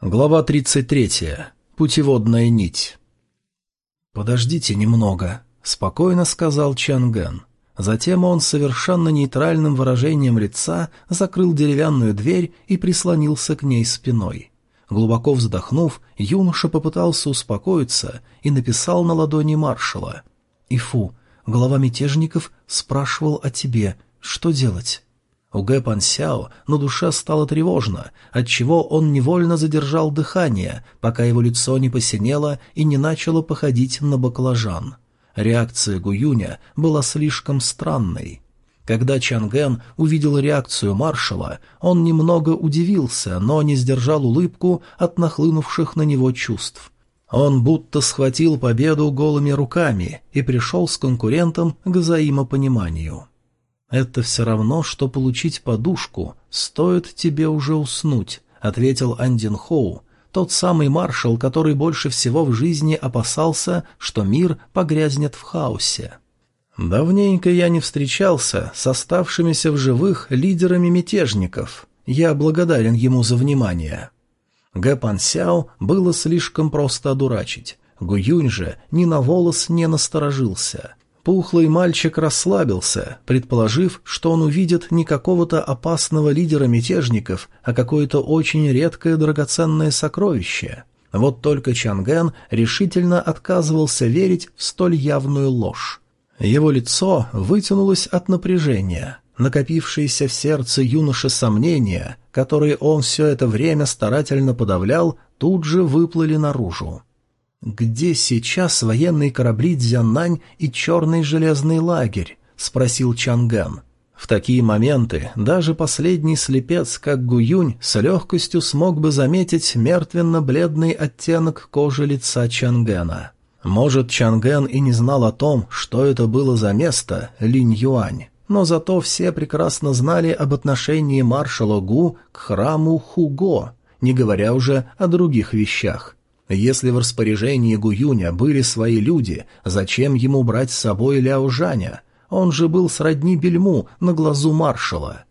Глава 33. Путеводная нить. «Подождите немного», — спокойно сказал Чангэн. Затем он совершенно нейтральным выражением лица закрыл деревянную дверь и прислонился к ней спиной. Глубоко вздохнув, юноша попытался успокоиться и написал на ладони маршала. «Ифу, глава мятежников спрашивал о тебе. Что делать?» У Гэ Пансяо на душе стало тревожно, отчего он невольно задержал дыхание, пока его лицо не посинело и не начало походить на баклажан. Реакция Гуюня была слишком странной. Когда Чанген увидел реакцию маршала, он немного удивился, но не сдержал улыбку от нахлынувших на него чувств. Он будто схватил победу голыми руками и пришел с конкурентом к взаимопониманию. «Это все равно, что получить подушку, стоит тебе уже уснуть», — ответил Андин Хоу, тот самый маршал, который больше всего в жизни опасался, что мир погрязнет в хаосе. «Давненько я не встречался с оставшимися в живых лидерами мятежников. Я благодарен ему за внимание». Гэ Пан Сяо было слишком просто одурачить. Гуюнь же ни на волос не насторожился. Пухлый мальчик расслабился, предположив, что он увидит не какого-то опасного лидера мятежников, а какое-то очень редкое драгоценное сокровище. Вот только Чанген решительно отказывался верить в столь явную ложь. Его лицо вытянулось от напряжения. Накопившиеся в сердце юноши сомнения, которые он все это время старательно подавлял, тут же выплыли наружу. «Где сейчас военные корабли Дзяннань и черный железный лагерь?» — спросил Чанган. В такие моменты даже последний слепец, как Гуюнь, с легкостью смог бы заметить мертвенно-бледный оттенок кожи лица Чангена. Может, Чанген и не знал о том, что это было за место Линь-Юань, но зато все прекрасно знали об отношении маршала Гу к храму Хуго, не говоря уже о других вещах. Если в распоряжении Гуюня были свои люди, зачем ему брать с собой Ляо Жаня? Он же был сродни бельму на глазу маршала.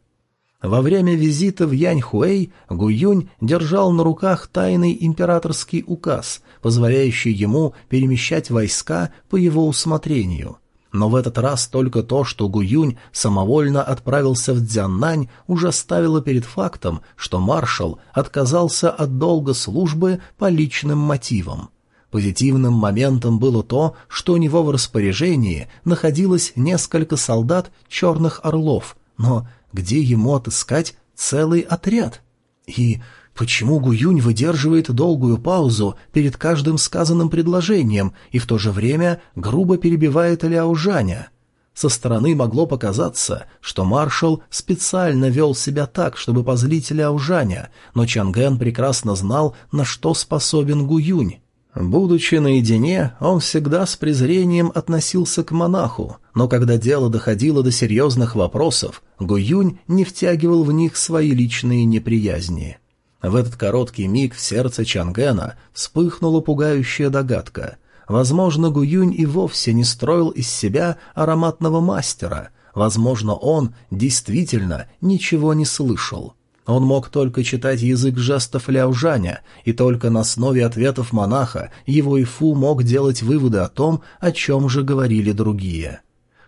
Во время визита в Яньхуэй Гуюнь держал на руках тайный императорский указ, позволяющий ему перемещать войска по его усмотрению – но в этот раз только то, что Гуюнь самовольно отправился в Дзяннань, уже ставило перед фактом, что маршал отказался от долга службы по личным мотивам. Позитивным моментом было то, что у него в распоряжении находилось несколько солдат черных орлов, но где ему отыскать целый отряд? И Почему Гуюнь выдерживает долгую паузу перед каждым сказанным предложением и в то же время грубо перебивает Ляо Жаня? Со стороны могло показаться, что маршал специально вел себя так, чтобы позлить Ляо Жаня, но Чанген прекрасно знал, на что способен Гуюнь. Будучи наедине, он всегда с презрением относился к монаху, но когда дело доходило до серьезных вопросов, Гуюнь не втягивал в них свои личные неприязни. В этот короткий миг в сердце Чангена вспыхнула пугающая догадка. Возможно, Гуюнь и вовсе не строил из себя ароматного мастера. Возможно, он действительно ничего не слышал. Он мог только читать язык жестов Ляужаня, и только на основе ответов монаха его Ифу мог делать выводы о том, о чем же говорили другие.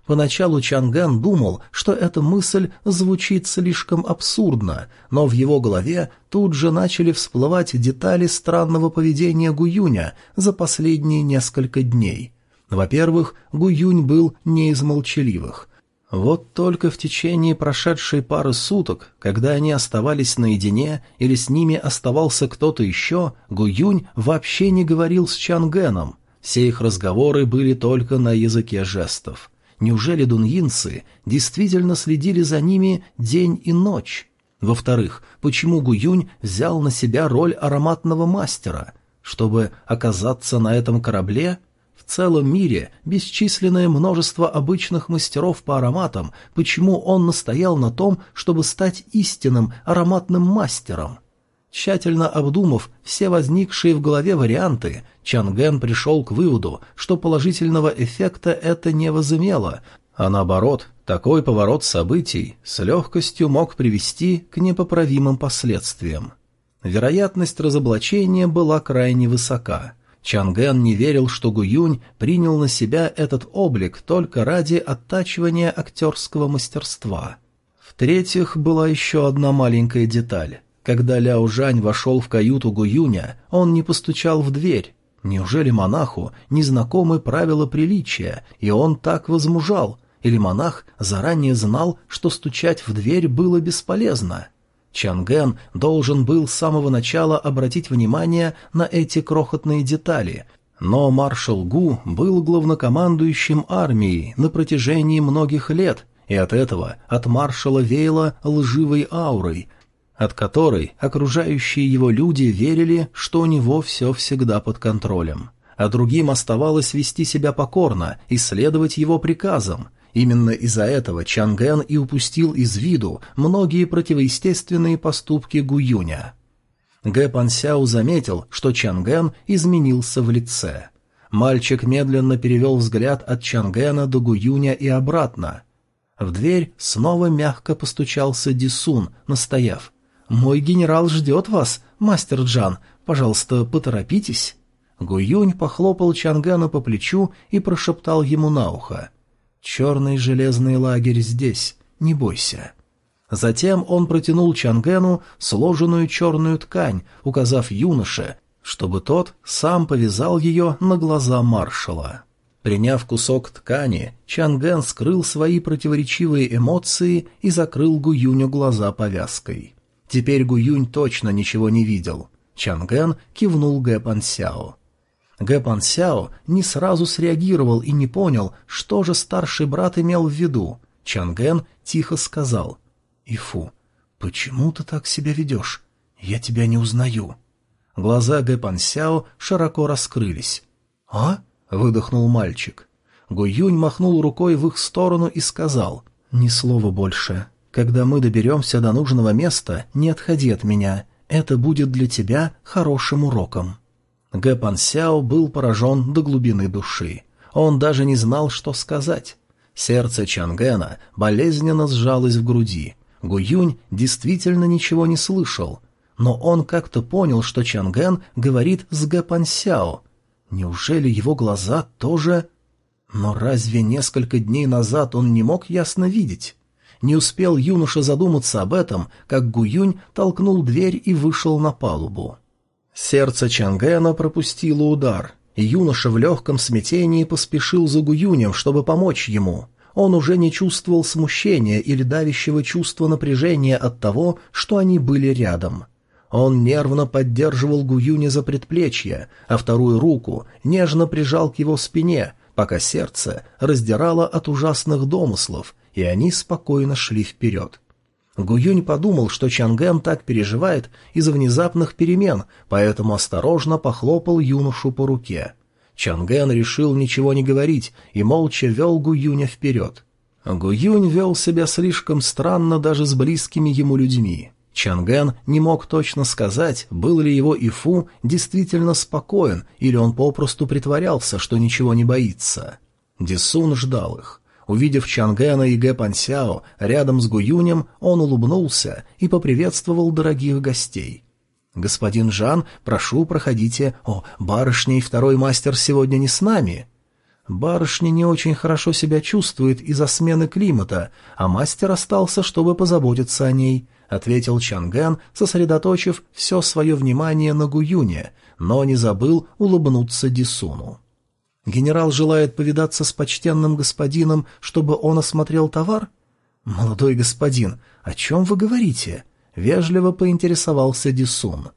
Поначалу Чанган думал, что эта мысль звучит слишком абсурдно, но в его голове тут же начали всплывать детали странного поведения Гуюня за последние несколько дней. Во-первых, Гуюнь был не из молчаливых. Вот только в течение прошедшей пары суток, когда они оставались наедине или с ними оставался кто-то еще, Гуюнь вообще не говорил с Чангеном. Все их разговоры были только на языке жестов. Неужели дуньинцы действительно следили за ними день и ночь? Во-вторых, почему Гуюнь взял на себя роль ароматного мастера? Чтобы оказаться на этом корабле? В целом мире бесчисленное множество обычных мастеров по ароматам, почему он настоял на том, чтобы стать истинным ароматным мастером? Тщательно обдумав все возникшие в голове варианты, Чанген пришел к выводу, что положительного эффекта это не возымело, а наоборот, такой поворот событий с легкостью мог привести к непоправимым последствиям. Вероятность разоблачения была крайне высока. Чанген не верил, что Гуюнь принял на себя этот облик только ради оттачивания актерского мастерства. В-третьих, была еще одна маленькая деталь. Когда Ляо Жань вошел в каюту Гуюня, он не постучал в дверь. Неужели монаху незнакомы правила приличия, и он так возмужал? Или монах заранее знал, что стучать в дверь было бесполезно? Чанген должен был с самого начала обратить внимание на эти крохотные детали, но маршал Гу был главнокомандующим армией на протяжении многих лет, и от этого от маршала веяло лживой аурой, от которой окружающие его люди верили, что у него все всегда под контролем. А другим оставалось вести себя покорно и следовать его приказам – Именно из-за этого Чанген и упустил из виду многие противоестественные поступки Гуюня. Гэ Пансяо заметил, что Чанген изменился в лице. Мальчик медленно перевел взгляд от Чангена до Гуюня и обратно. В дверь снова мягко постучался Дисун, настояв. «Мой генерал ждет вас, мастер Джан. Пожалуйста, поторопитесь». Гуюнь похлопал Чангена по плечу и прошептал ему на ухо. «Черный железный лагерь здесь, не бойся». Затем он протянул Чангену сложенную черную ткань, указав юноше, чтобы тот сам повязал ее на глаза маршала. Приняв кусок ткани, Чанген скрыл свои противоречивые эмоции и закрыл Гуюню глаза повязкой. Теперь Гуюнь точно ничего не видел. Чанген кивнул Гэ Пансяо. Гэ Пан Сяо не сразу среагировал и не понял, что же старший брат имел в виду. Чанген тихо сказал. «Ифу, почему ты так себя ведешь? Я тебя не узнаю». Глаза Гэ Пан Сяо широко раскрылись. «А?» — выдохнул мальчик. Гу Юнь махнул рукой в их сторону и сказал. «Ни слова больше. Когда мы доберемся до нужного места, не отходи от меня. Это будет для тебя хорошим уроком». Гэ Пан Сяо был поражен до глубины души. Он даже не знал, что сказать. Сердце Чангена болезненно сжалось в груди. Гуюнь действительно ничего не слышал, но он как-то понял, что Чанген говорит с Гэ Пан Сяо. Неужели его глаза тоже... Но разве несколько дней назад он не мог ясно видеть? Не успел юноша задуматься об этом, как Гуюнь толкнул дверь и вышел на палубу. Сердце Чангена пропустило удар, и юноша в легком смятении поспешил за Гуюнем, чтобы помочь ему. Он уже не чувствовал смущения или давящего чувства напряжения от того, что они были рядом. Он нервно поддерживал Гуюня за предплечье, а вторую руку нежно прижал к его спине, пока сердце раздирало от ужасных домыслов, и они спокойно шли вперед. Гуюнь подумал, что Чанген так переживает из-за внезапных перемен, поэтому осторожно похлопал юношу по руке. Чанген решил ничего не говорить и молча вел Гуюня вперед. Гуюнь вел себя слишком странно даже с близкими ему людьми. Чанген не мог точно сказать, был ли его Ифу действительно спокоен, или он попросту притворялся, что ничего не боится. Дисун ждал их. Увидев Чангена и Гэ Пансяо рядом с Гуюнем, он улыбнулся и поприветствовал дорогих гостей. «Господин Жан, прошу, проходите. О, барышня и второй мастер сегодня не с нами». «Барышня не очень хорошо себя чувствует из-за смены климата, а мастер остался, чтобы позаботиться о ней», — ответил Чангэн, сосредоточив все свое внимание на Гуюне, но не забыл улыбнуться Дисуну. Генерал желает повидаться с почтенным господином, чтобы он осмотрел товар? Молодой господин, о чем вы говорите? Вежливо поинтересовался Дисун.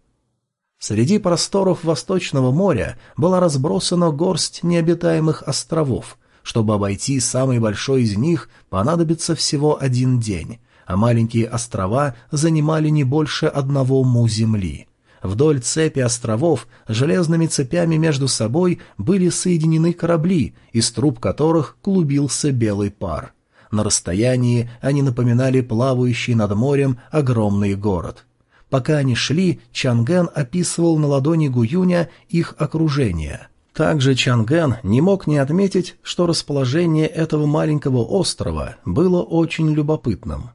Среди просторов Восточного моря была разбросана горсть необитаемых островов. Чтобы обойти самый большой из них, понадобится всего один день, а маленькие острова занимали не больше одного му земли. Вдоль цепи островов железными цепями между собой были соединены корабли, из труб которых клубился белый пар. На расстоянии они напоминали плавающий над морем огромный город. Пока они шли, Чанген описывал на ладони Гуюня их окружение. Также Чанген не мог не отметить, что расположение этого маленького острова было очень любопытным.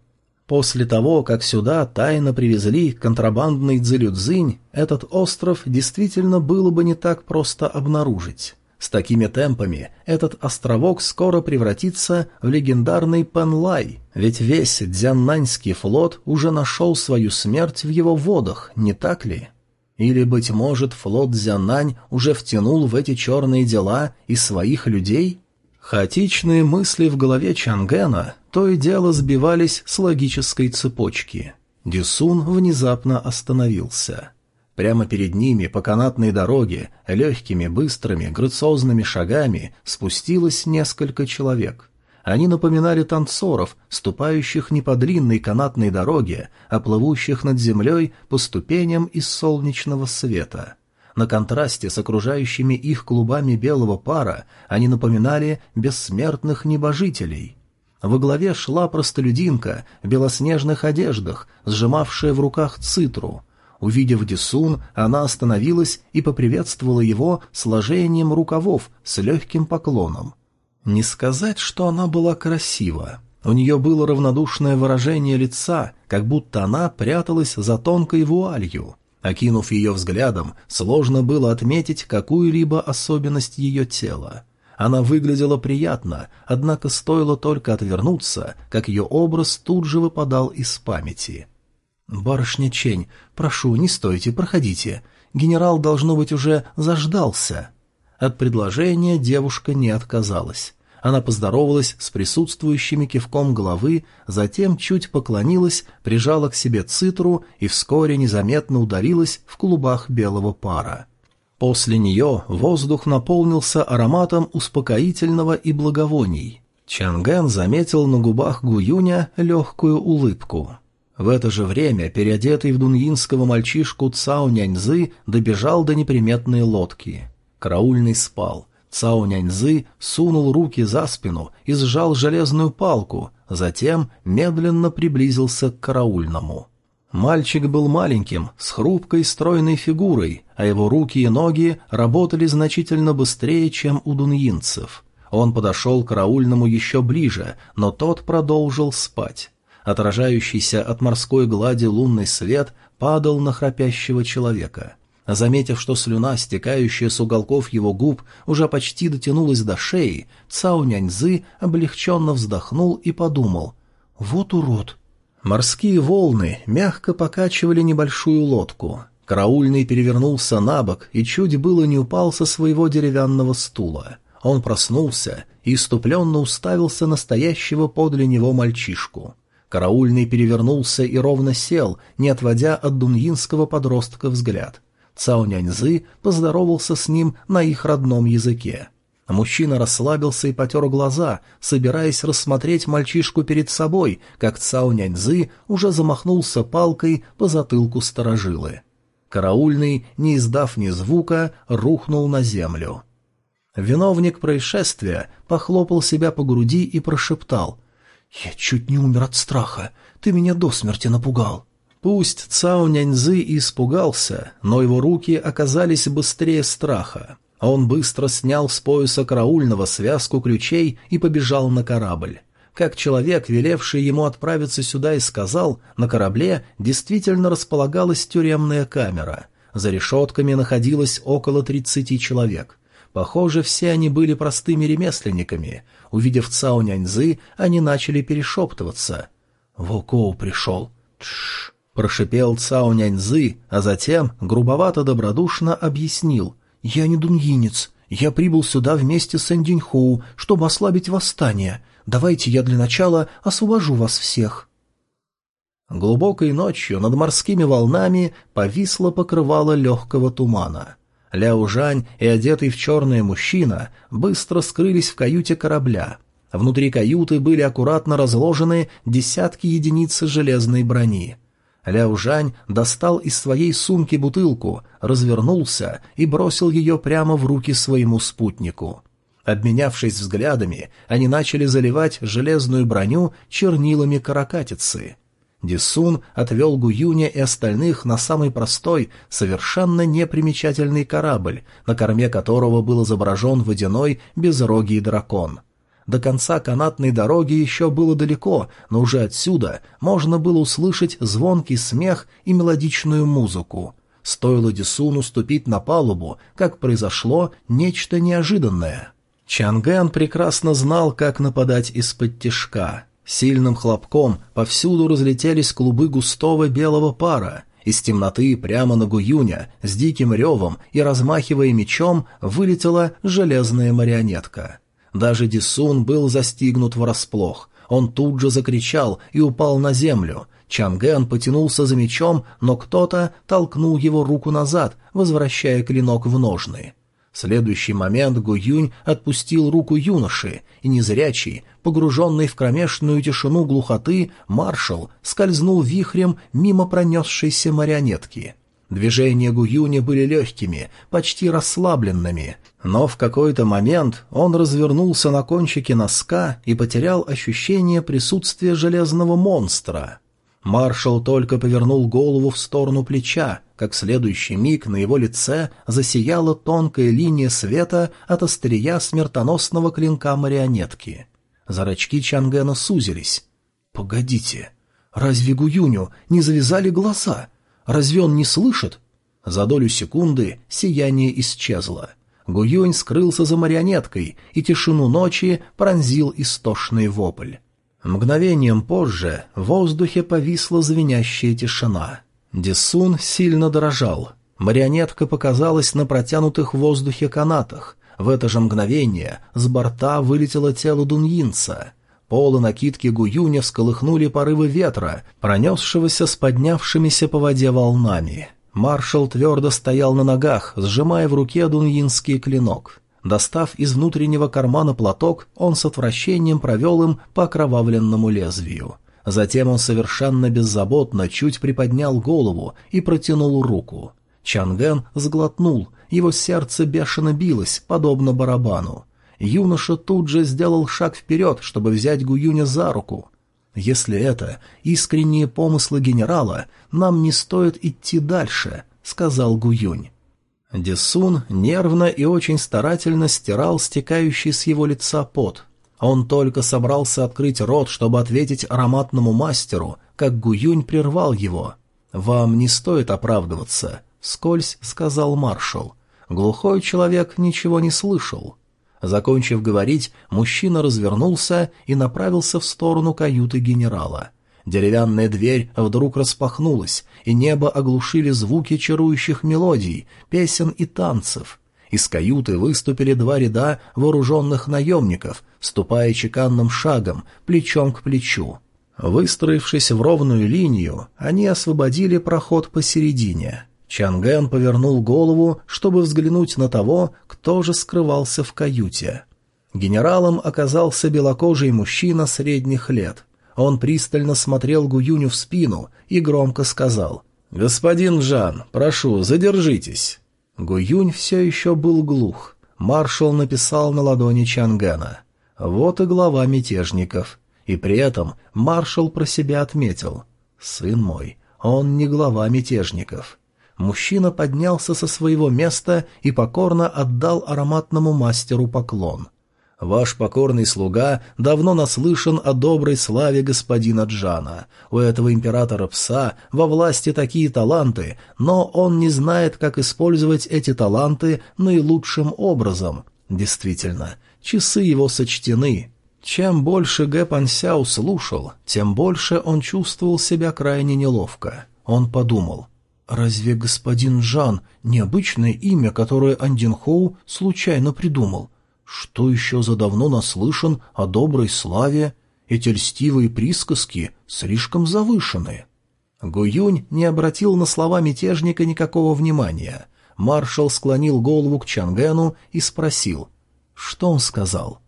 После того, как сюда тайно привезли контрабандный дзилюдзинь, этот остров действительно было бы не так просто обнаружить. С такими темпами этот островок скоро превратится в легендарный Пенлай, ведь весь Дзяннаньский флот уже нашел свою смерть в его водах, не так ли? Или, быть может, флот Дзяннань уже втянул в эти черные дела и своих людей? Хаотичные мысли в голове Чангена то и дело сбивались с логической цепочки. Дисун внезапно остановился. Прямо перед ними по канатной дороге, легкими, быстрыми, грациозными шагами спустилось несколько человек. Они напоминали танцоров, ступающих не по длинной канатной дороге, а плывущих над землей по ступеням из солнечного света. На контрасте с окружающими их клубами белого пара они напоминали бессмертных небожителей. Во главе шла простолюдинка в белоснежных одеждах, сжимавшая в руках цитру — Увидев Дисун, она остановилась и поприветствовала его сложением рукавов с легким поклоном. Не сказать, что она была красива. У нее было равнодушное выражение лица, как будто она пряталась за тонкой вуалью. Окинув ее взглядом, сложно было отметить какую-либо особенность ее тела. Она выглядела приятно, однако стоило только отвернуться, как ее образ тут же выпадал из памяти. «Барышня Чень, прошу, не стойте, проходите. Генерал, должно быть, уже заждался». От предложения девушка не отказалась. Она поздоровалась с присутствующими кивком головы, затем чуть поклонилась, прижала к себе цитру и вскоре незаметно ударилась в клубах белого пара. После нее воздух наполнился ароматом успокоительного и благовоний. Чангэн заметил на губах Гуюня легкую улыбку. В это же время переодетый в дуньинского мальчишку Цао Няньзы добежал до неприметной лодки. Караульный спал. Цао Няньзы сунул руки за спину и сжал железную палку, затем медленно приблизился к караульному. Мальчик был маленьким, с хрупкой стройной фигурой, а его руки и ноги работали значительно быстрее, чем у дуньинцев. Он подошел к караульному еще ближе, но тот продолжил спать. Отражающийся от морской глади лунный свет падал на храпящего человека. Заметив, что слюна, стекающая с уголков его губ, уже почти дотянулась до шеи, Цао Няньзы облегченно вздохнул и подумал «Вот урод!». Морские волны мягко покачивали небольшую лодку. Караульный перевернулся на бок и чуть было не упал со своего деревянного стула. Он проснулся и иступленно уставился на стоящего подле него мальчишку. Караульный перевернулся и ровно сел, не отводя от дуньинского подростка взгляд. Цао Няньзы поздоровался с ним на их родном языке. Мужчина расслабился и потер глаза, собираясь рассмотреть мальчишку перед собой, как Цао Няньзы уже замахнулся палкой по затылку сторожилы. Караульный, не издав ни звука, рухнул на землю. Виновник происшествия похлопал себя по груди и прошептал «Я чуть не умер от страха. Ты меня до смерти напугал». Пусть Цао Няньзы испугался, но его руки оказались быстрее страха. Он быстро снял с пояса караульного связку ключей и побежал на корабль. Как человек, велевший ему отправиться сюда, и сказал, на корабле действительно располагалась тюремная камера. За решетками находилось около тридцати человек. Похоже, все они были простыми ремесленниками. Увидев Цао Няньзы, они начали перешептываться. «Вокоу пришел!» «Тш!» — прошипел Цао Няньзы, а затем грубовато-добродушно объяснил. «Я не дуньинец. Я прибыл сюда вместе с Эндиньхоу, чтобы ослабить восстание. Давайте я для начала освобожу вас всех». Глубокой ночью над морскими волнами повисло покрывало легкого тумана. Ляо Жань и одетый в черное мужчина быстро скрылись в каюте корабля. Внутри каюты были аккуратно разложены десятки единиц железной брони. Ляо Жань достал из своей сумки бутылку, развернулся и бросил ее прямо в руки своему спутнику. Обменявшись взглядами, они начали заливать железную броню чернилами каракатицы — Дисун отвел Гуюня и остальных на самый простой, совершенно непримечательный корабль, на корме которого был изображен водяной безрогий дракон. До конца канатной дороги еще было далеко, но уже отсюда можно было услышать звонкий смех и мелодичную музыку. Стоило Дисуну ступить на палубу, как произошло нечто неожиданное. Чангэн прекрасно знал, как нападать из-под тишка. Сильным хлопком повсюду разлетелись клубы густого белого пара. Из темноты прямо на Гуюня с диким ревом и размахивая мечом вылетела железная марионетка. Даже Дисун был застигнут врасплох. Он тут же закричал и упал на землю. Чанген потянулся за мечом, но кто-то толкнул его руку назад, возвращая клинок в ножны. В следующий момент Гуюнь отпустил руку юноши, и незрячий, погруженный в кромешную тишину глухоты, маршал скользнул вихрем мимо пронесшейся марионетки — Движения Гуюня были легкими, почти расслабленными, но в какой-то момент он развернулся на кончике носка и потерял ощущение присутствия железного монстра. Маршал только повернул голову в сторону плеча, как в следующий миг на его лице засияла тонкая линия света от острия смертоносного клинка марионетки. Зрачки Чангена сузились. «Погодите, разве Гуюню не завязали глаза?» Разве он не слышит? За долю секунды сияние исчезло. Гуюнь скрылся за марионеткой, и тишину ночи пронзил истошный вопль. Мгновением позже в воздухе повисла звенящая тишина. Дисун сильно дрожал. Марионетка показалась на протянутых в воздухе канатах. В это же мгновение с борта вылетело тело дуньинца. Полы накидки Гуюня всколыхнули порывы ветра, пронесшегося с поднявшимися по воде волнами. Маршал твердо стоял на ногах, сжимая в руке дуньинский клинок. Достав из внутреннего кармана платок, он с отвращением провел им по окровавленному лезвию. Затем он совершенно беззаботно чуть приподнял голову и протянул руку. Чанген сглотнул, его сердце бешено билось, подобно барабану. Юноша тут же сделал шаг вперед, чтобы взять Гуюня за руку. «Если это искренние помыслы генерала, нам не стоит идти дальше», — сказал Гуюнь. Десун нервно и очень старательно стирал стекающий с его лица пот. Он только собрался открыть рот, чтобы ответить ароматному мастеру, как Гуюнь прервал его. «Вам не стоит оправдываться», — скользь сказал маршал. Глухой человек ничего не слышал. Закончив говорить, мужчина развернулся и направился в сторону каюты генерала. Деревянная дверь вдруг распахнулась, и небо оглушили звуки чарующих мелодий, песен и танцев. Из каюты выступили два ряда вооруженных наемников, ступая чеканным шагом, плечом к плечу. Выстроившись в ровную линию, они освободили проход посередине. Чангэн повернул голову, чтобы взглянуть на того, кто же скрывался в каюте. Генералом оказался белокожий мужчина средних лет. Он пристально смотрел Гуюню в спину и громко сказал «Господин Жан, прошу, задержитесь». Гуюнь все еще был глух. Маршал написал на ладони Чангена «Вот и глава мятежников». И при этом маршал про себя отметил «Сын мой, он не глава мятежников» мужчина поднялся со своего места и покорно отдал ароматному мастеру поклон. «Ваш покорный слуга давно наслышан о доброй славе господина Джана. У этого императора-пса во власти такие таланты, но он не знает, как использовать эти таланты наилучшим образом. Действительно, часы его сочтены». Чем больше Гэ Пансяо слушал, тем больше он чувствовал себя крайне неловко. Он подумал — Разве господин Жан необычное имя, которое Андин Хоу случайно придумал? Что еще за давно наслышан о доброй славе? Эти льстивые присказки слишком завышены. Гуюнь не обратил на слова мятежника никакого внимания. Маршал склонил голову к Чангену и спросил, что он сказал.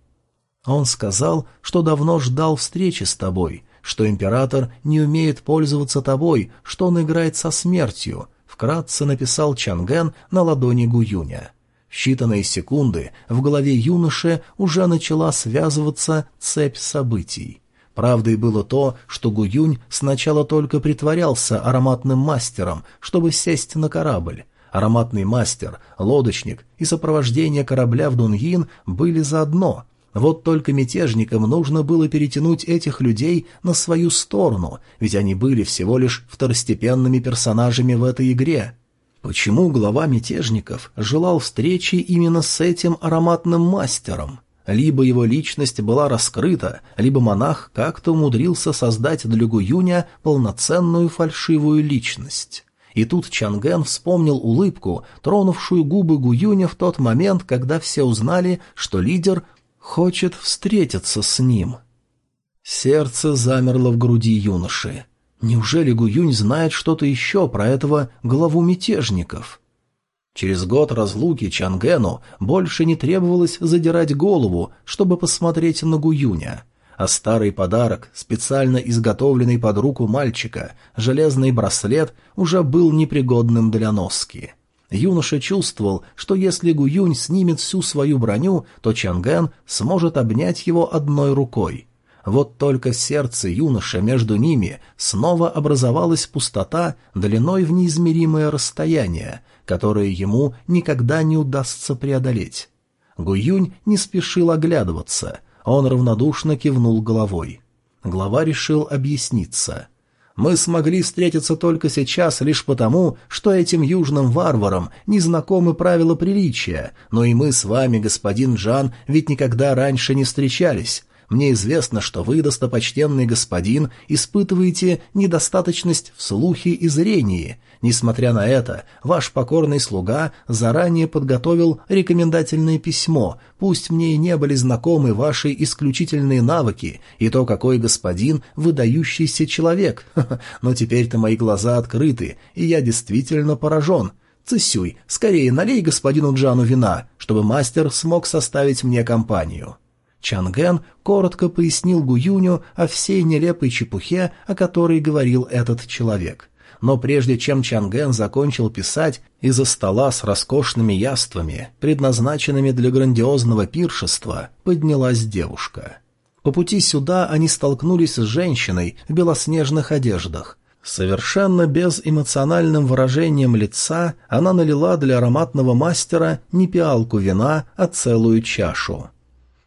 Он сказал, что давно ждал встречи с тобой, что император не умеет пользоваться тобой, что он играет со смертью», — вкратце написал Чанген на ладони Гуюня. В считанные секунды в голове юноши уже начала связываться цепь событий. Правдой было то, что Гуюнь сначала только притворялся ароматным мастером, чтобы сесть на корабль. Ароматный мастер, лодочник и сопровождение корабля в Дуньин были заодно — Вот только мятежникам нужно было перетянуть этих людей на свою сторону, ведь они были всего лишь второстепенными персонажами в этой игре. Почему глава мятежников желал встречи именно с этим ароматным мастером? Либо его личность была раскрыта, либо монах как-то умудрился создать для Гуюня полноценную фальшивую личность. И тут Чанген вспомнил улыбку, тронувшую губы Гуюня в тот момент, когда все узнали, что лидер хочет встретиться с ним. Сердце замерло в груди юноши. Неужели Гуюнь знает что-то еще про этого главу мятежников? Через год разлуки Чангену больше не требовалось задирать голову, чтобы посмотреть на Гуюня. А старый подарок, специально изготовленный под руку мальчика, железный браслет, уже был непригодным для носки. Юноша чувствовал, что если Гуюнь снимет всю свою броню, то Чанген сможет обнять его одной рукой. Вот только в сердце юноши между ними снова образовалась пустота длиной в неизмеримое расстояние, которое ему никогда не удастся преодолеть. Гуюнь не спешил оглядываться, он равнодушно кивнул головой. Глава решил объясниться — мы смогли встретиться только сейчас лишь потому, что этим южным варварам не знакомы правила приличия, но и мы с вами, господин Джан, ведь никогда раньше не встречались. Мне известно, что вы, достопочтенный господин, испытываете недостаточность в слухе и зрении. Несмотря на это, ваш покорный слуга заранее подготовил рекомендательное письмо, пусть мне и не были знакомы ваши исключительные навыки и то, какой господин выдающийся человек. Но теперь-то мои глаза открыты, и я действительно поражен. Цисюй, скорее налей господину Джану вина, чтобы мастер смог составить мне компанию». Чанген коротко пояснил Гуюню о всей нелепой чепухе, о которой говорил этот человек. Но прежде чем Чанген закончил писать, из-за стола с роскошными яствами, предназначенными для грандиозного пиршества, поднялась девушка. По пути сюда они столкнулись с женщиной в белоснежных одеждах. Совершенно безэмоциональным выражением лица она налила для ароматного мастера не пиалку вина, а целую чашу.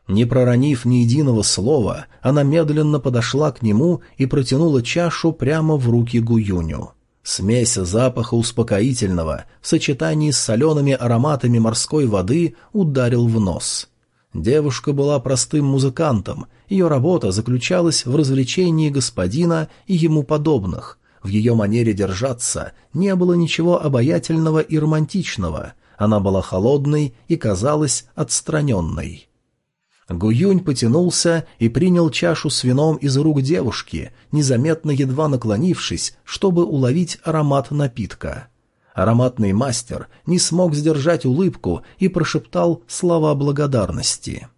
Не проронив ни единого слова, она медленно подошла к нему и протянула чашу прямо в руки Гуюню. Смесь запаха успокоительного в сочетании с солеными ароматами морской воды ударил в нос. Девушка была простым музыкантом, ее работа заключалась в развлечении господина и ему подобных. В ее манере держаться не было ничего обаятельного и романтичного, она была холодной и казалась отстраненной. Гуюнь потянулся и принял чашу с вином из рук девушки, незаметно едва наклонившись, чтобы уловить аромат напитка. Ароматный мастер не смог сдержать улыбку и прошептал слова благодарности.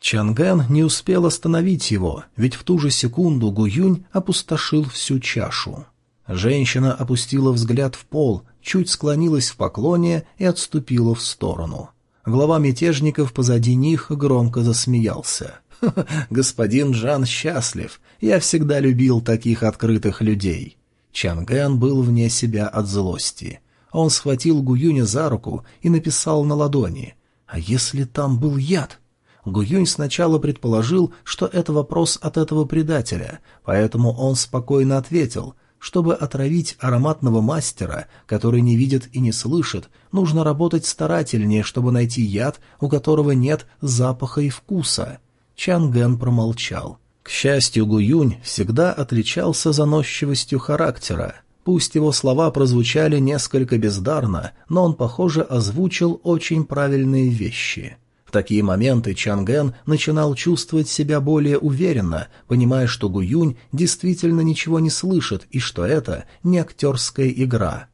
Чанген не успел остановить его, ведь в ту же секунду Гуюнь опустошил всю чашу. Женщина опустила взгляд в пол, чуть склонилась в поклоне и отступила в сторону. Глава мятежников позади них громко засмеялся. «Господин Джан счастлив. Я всегда любил таких открытых людей». Чангэн был вне себя от злости. Он схватил Гуюня за руку и написал на ладони. «А если там был яд?» Гуюнь сначала предположил, что это вопрос от этого предателя, поэтому он спокойно ответил, чтобы отравить ароматного мастера, который не видит и не слышит, нужно работать старательнее, чтобы найти яд, у которого нет запаха и вкуса. Чанген промолчал. К счастью, Гуюнь всегда отличался заносчивостью характера. Пусть его слова прозвучали несколько бездарно, но он, похоже, озвучил очень правильные вещи такие моменты Чанген начинал чувствовать себя более уверенно, понимая, что Гуюнь действительно ничего не слышит и что это не актерская игра.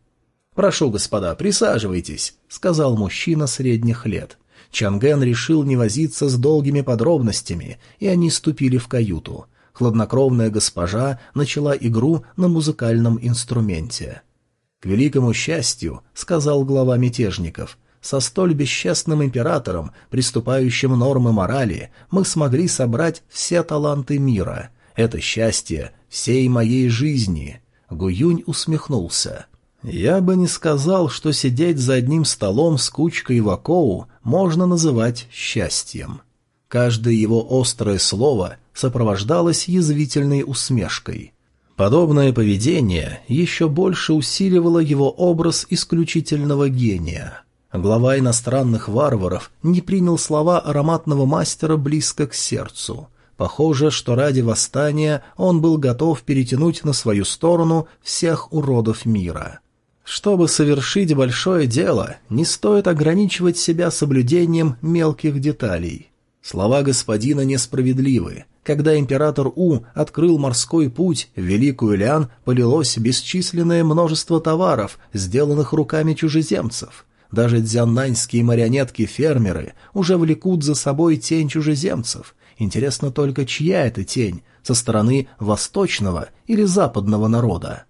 «Прошу, господа, присаживайтесь», — сказал мужчина средних лет. Чанген решил не возиться с долгими подробностями, и они ступили в каюту. Хладнокровная госпожа начала игру на музыкальном инструменте. «К великому счастью», — сказал глава мятежников, — со столь бесчестным императором, приступающим нормы морали, мы смогли собрать все таланты мира. Это счастье всей моей жизни. Гуюнь усмехнулся. Я бы не сказал, что сидеть за одним столом с кучкой вакоу можно называть счастьем. Каждое его острое слово сопровождалось язвительной усмешкой. Подобное поведение еще больше усиливало его образ исключительного гения. Глава иностранных варваров не принял слова ароматного мастера близко к сердцу. Похоже, что ради восстания он был готов перетянуть на свою сторону всех уродов мира. Чтобы совершить большое дело, не стоит ограничивать себя соблюдением мелких деталей. Слова господина несправедливы. Когда император У открыл морской путь, в Великую Лян полилось бесчисленное множество товаров, сделанных руками чужеземцев. Даже дзяннаньские марионетки-фермеры уже влекут за собой тень чужеземцев. Интересно только, чья это тень, со стороны восточного или западного народа.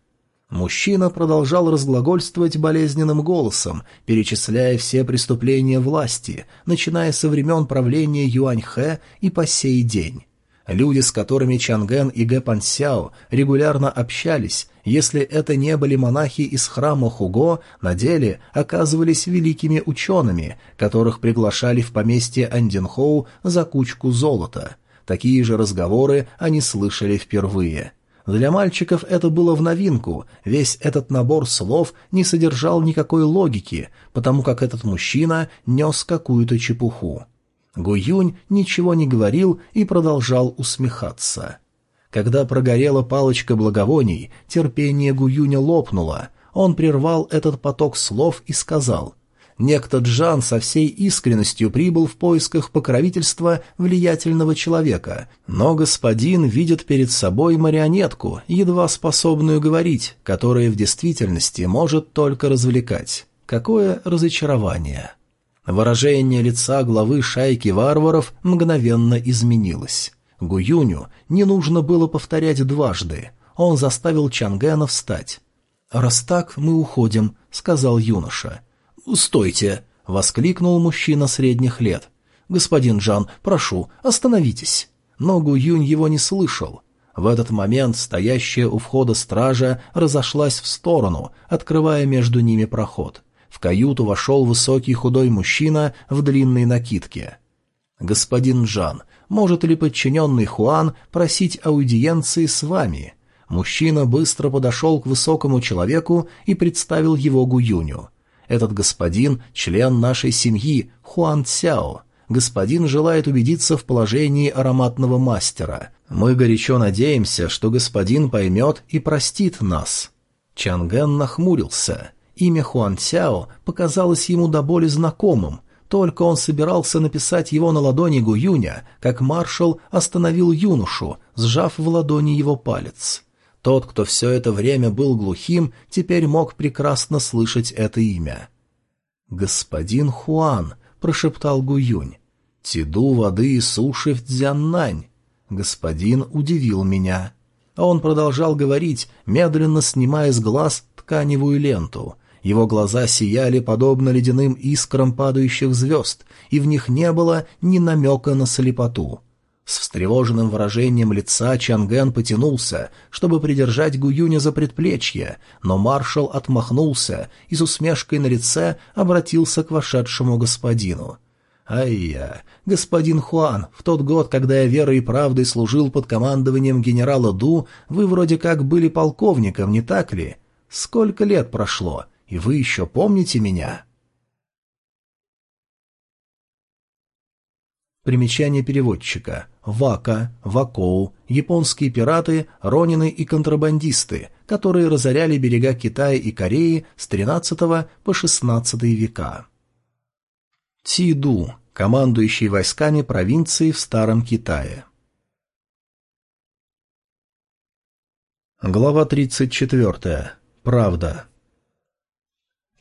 Мужчина продолжал разглагольствовать болезненным голосом, перечисляя все преступления власти, начиная со времен правления Юаньхэ и по сей день. Люди, с которыми Чанген и Гэ Пансяо регулярно общались, если это не были монахи из храма Хуго, на деле оказывались великими учеными, которых приглашали в поместье Андинхоу за кучку золота. Такие же разговоры они слышали впервые – для мальчиков это было в новинку, весь этот набор слов не содержал никакой логики, потому как этот мужчина нес какую-то чепуху. Гуюнь ничего не говорил и продолжал усмехаться. Когда прогорела палочка благовоний, терпение Гуюня лопнуло. Он прервал этот поток слов и сказал Некто Джан со всей искренностью прибыл в поисках покровительства влиятельного человека, но господин видит перед собой марионетку, едва способную говорить, которая в действительности может только развлекать. Какое разочарование! Выражение лица главы шайки варваров мгновенно изменилось. Гуюню не нужно было повторять дважды. Он заставил Чангена встать. «Раз так, мы уходим», — сказал юноша. «Стойте!» — воскликнул мужчина средних лет. «Господин Джан, прошу, остановитесь!» Но Гуюнь его не слышал. В этот момент стоящая у входа стража разошлась в сторону, открывая между ними проход. Каюту вошел высокий худой мужчина в длинной накидке. «Господин Джан, может ли подчиненный Хуан просить аудиенции с вами?» Мужчина быстро подошел к высокому человеку и представил его Гуюню. Этот господин — член нашей семьи, Хуан Цяо. Господин желает убедиться в положении ароматного мастера. Мы горячо надеемся, что господин поймет и простит нас». Чангэн нахмурился. Имя Хуан Цяо показалось ему до боли знакомым, только он собирался написать его на ладони Гуюня, как маршал остановил юношу, сжав в ладони его палец. Тот, кто все это время был глухим, теперь мог прекрасно слышать это имя. «Господин Хуан», — прошептал Гуюнь, — «тиду воды и суши в Дзяннань». Господин удивил меня. Он продолжал говорить, медленно снимая с глаз тканевую ленту. Его глаза сияли подобно ледяным искрам падающих звезд, и в них не было ни намека на слепоту. С встревоженным выражением лица Чанген потянулся, чтобы придержать Гуюня за предплечье, но маршал отмахнулся и с усмешкой на лице обратился к вошедшему господину. «Ай-я, господин Хуан, в тот год, когда я верой и правдой служил под командованием генерала Ду, вы вроде как были полковником, не так ли? Сколько лет прошло, и вы еще помните меня?» Примечание переводчика. Вака, Вакоу, японские пираты, ронины и контрабандисты, которые разоряли берега Китая и Кореи с XIII по XVI века. Тиду, командующий войсками провинции в Старом Китае. Глава 34. Правда.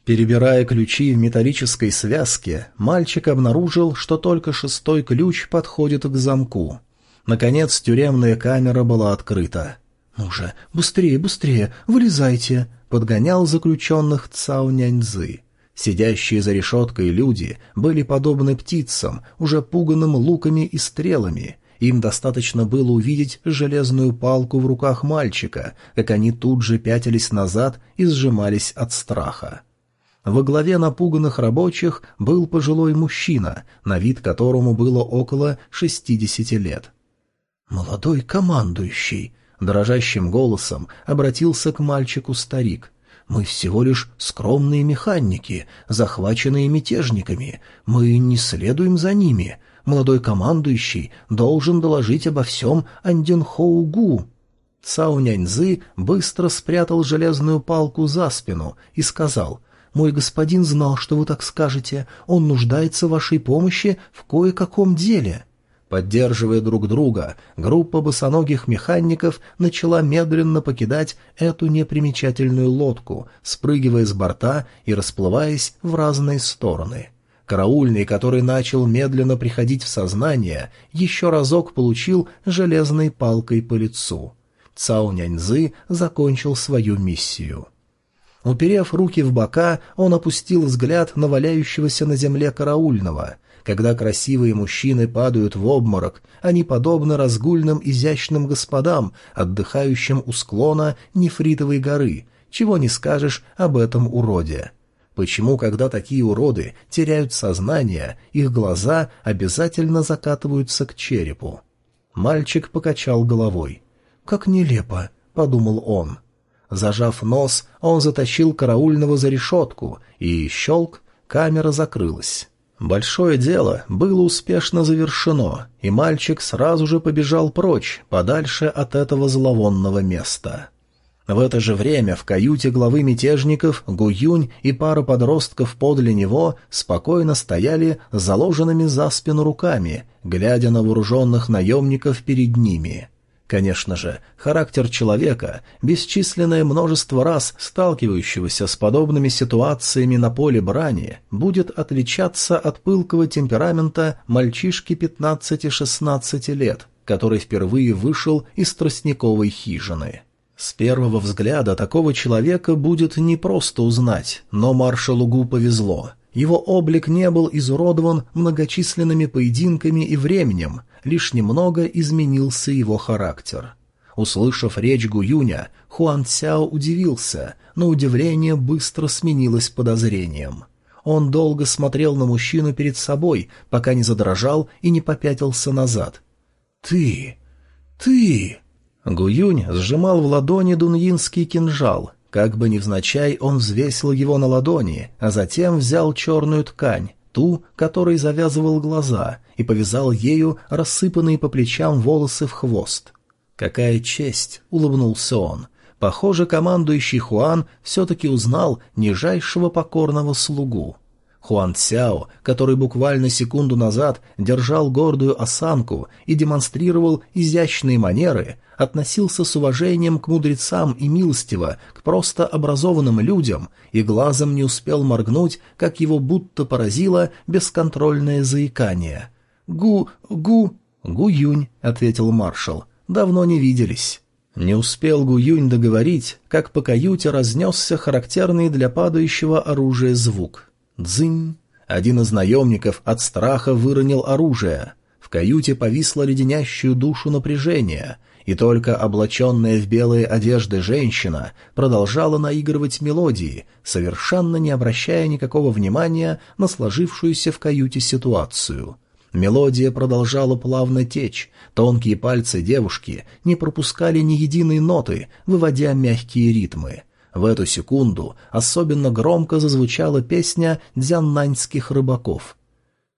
Перебирая ключи в металлической связке, мальчик обнаружил, что только шестой ключ подходит к замку. Наконец тюремная камера была открыта. «Ну же, быстрее, быстрее, вылезайте!» — подгонял заключенных Цао Няньзы. Сидящие за решеткой люди были подобны птицам, уже пуганным луками и стрелами. Им достаточно было увидеть железную палку в руках мальчика, как они тут же пятились назад и сжимались от страха. Во главе напуганных рабочих был пожилой мужчина, на вид которому было около шестидесяти лет. «Молодой командующий», — дрожащим голосом обратился к мальчику старик. «Мы всего лишь скромные механики, захваченные мятежниками. Мы не следуем за ними. Молодой командующий должен доложить обо всем Анденхоугу». Цао Няньзы быстро спрятал железную палку за спину и сказал — мой господин знал, что вы так скажете. Он нуждается в вашей помощи в кое-каком деле». Поддерживая друг друга, группа босоногих механиков начала медленно покидать эту непримечательную лодку, спрыгивая с борта и расплываясь в разные стороны. Караульный, который начал медленно приходить в сознание, еще разок получил железной палкой по лицу. Цао Няньзы закончил свою миссию. Уперев руки в бока, он опустил взгляд на валяющегося на земле караульного. Когда красивые мужчины падают в обморок, они подобны разгульным изящным господам, отдыхающим у склона нефритовой горы. Чего не скажешь об этом уроде. Почему, когда такие уроды теряют сознание, их глаза обязательно закатываются к черепу? Мальчик покачал головой. «Как нелепо», — подумал он. Зажав нос, он затащил караульного за решетку, и, щелк, камера закрылась. Большое дело было успешно завершено, и мальчик сразу же побежал прочь, подальше от этого зловонного места. В это же время в каюте главы мятежников Гуюнь и пара подростков подле него спокойно стояли заложенными за спину руками, глядя на вооруженных наемников перед ними. Конечно же, характер человека, бесчисленное множество раз сталкивающегося с подобными ситуациями на поле брани, будет отличаться от пылкого темперамента мальчишки 15-16 лет, который впервые вышел из тростниковой хижины. С первого взгляда такого человека будет непросто узнать, но маршалу Гу повезло. Его облик не был изуродован многочисленными поединками и временем, лишь немного изменился его характер. Услышав речь Гуюня, Хуан Цяо удивился, но удивление быстро сменилось подозрением. Он долго смотрел на мужчину перед собой, пока не задрожал и не попятился назад. «Ты! Ты!» Гуюнь сжимал в ладони дуньинский кинжал. Как бы невзначай он взвесил его на ладони, а затем взял черную ткань, ту, которой завязывал глаза, и повязал ею рассыпанные по плечам волосы в хвост. «Какая честь!» — улыбнулся он. Похоже, командующий Хуан все-таки узнал нижайшего покорного слугу. Хуан Цяо, который буквально секунду назад держал гордую осанку и демонстрировал изящные манеры, относился с уважением к мудрецам и милостиво к просто образованным людям и глазом не успел моргнуть, как его будто поразило бесконтрольное заикание. «Гу... гу...» «Гу-юнь», — ответил маршал. «Давно не виделись». Не успел Гу-юнь договорить, как по каюте разнесся характерный для падающего оружия звук — Дзынь! Один из наемников от страха выронил оружие. В каюте повисло леденящую душу напряжение, и только облаченная в белые одежды женщина продолжала наигрывать мелодии, совершенно не обращая никакого внимания на сложившуюся в каюте ситуацию. Мелодия продолжала плавно течь, тонкие пальцы девушки не пропускали ни единой ноты, выводя мягкие ритмы — в эту секунду особенно громко зазвучала песня дзяннаньских рыбаков.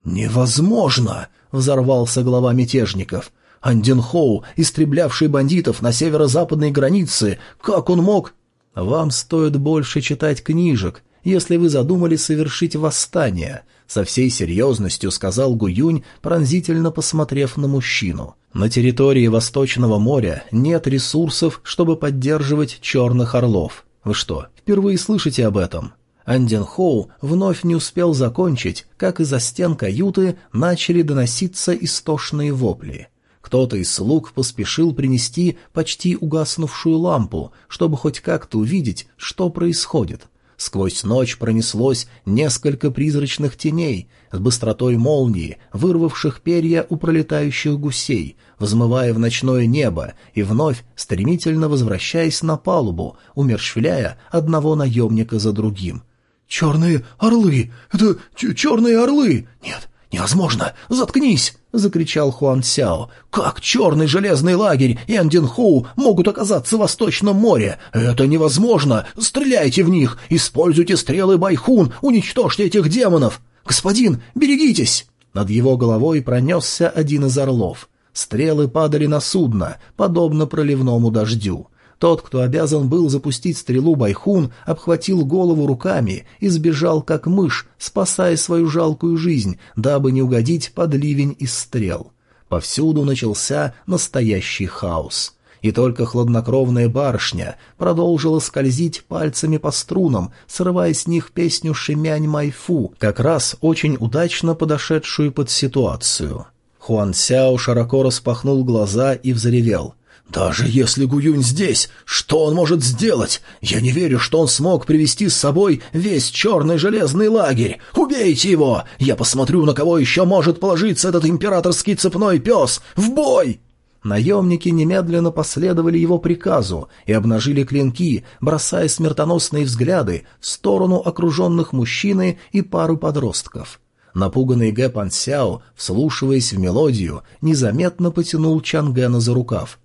«Невозможно!» — взорвался глава мятежников. «Анденхоу, истреблявший бандитов на северо-западной границе, как он мог...» «Вам стоит больше читать книжек, если вы задумали совершить восстание», — со всей серьезностью сказал Гуюнь, пронзительно посмотрев на мужчину. «На территории Восточного моря нет ресурсов, чтобы поддерживать черных орлов. Вы что, впервые слышите об этом? Анден Хоу вновь не успел закончить, как из-за стен каюты начали доноситься истошные вопли. Кто-то из слуг поспешил принести почти угаснувшую лампу, чтобы хоть как-то увидеть, что происходит. Сквозь ночь пронеслось несколько призрачных теней с быстротой молнии, вырвавших перья у пролетающих гусей, взмывая в ночное небо и вновь стремительно возвращаясь на палубу, умерщвляя одного наемника за другим. «Черные орлы! Это черные орлы! Нет, невозможно! Заткнись!» — закричал Хуан Сяо. «Как черный железный лагерь и Андинхоу могут оказаться в Восточном море? Это невозможно! Стреляйте в них! Используйте стрелы Байхун! Уничтожьте этих демонов! Господин, берегитесь!» Над его головой пронесся один из орлов. Стрелы падали на судно, подобно проливному дождю. Тот, кто обязан был запустить стрелу Байхун, обхватил голову руками и сбежал как мышь, спасая свою жалкую жизнь, дабы не угодить под ливень из стрел. Повсюду начался настоящий хаос. И только хладнокровная барышня продолжила скользить пальцами по струнам, срывая с них песню «Шемянь Майфу», как раз очень удачно подошедшую под ситуацию. Хуан Сяо широко распахнул глаза и взревел — «Даже если Гуюнь здесь, что он может сделать? Я не верю, что он смог привести с собой весь черный железный лагерь. Убейте его! Я посмотрю, на кого еще может положиться этот императорский цепной пес. В бой!» Наемники немедленно последовали его приказу и обнажили клинки, бросая смертоносные взгляды в сторону окруженных мужчины и пары подростков. Напуганный Гэ Пан Сяо, вслушиваясь в мелодию, незаметно потянул Чангена за рукав.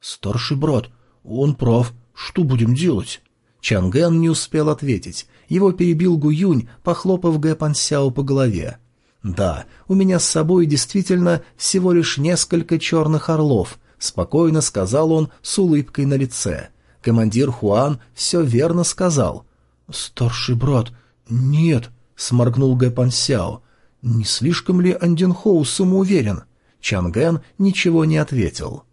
«Старший брат, он прав. Что будем делать?» Чанген не успел ответить. Его перебил Гуюнь, похлопав Гэ Пансяо по голове. «Да, у меня с собой действительно всего лишь несколько черных орлов», — спокойно сказал он с улыбкой на лице. Командир Хуан все верно сказал. «Старший брат, нет», — сморгнул Гэ Пансяо. «Не слишком ли Андинхоу самоуверен?» Чанген ничего не ответил.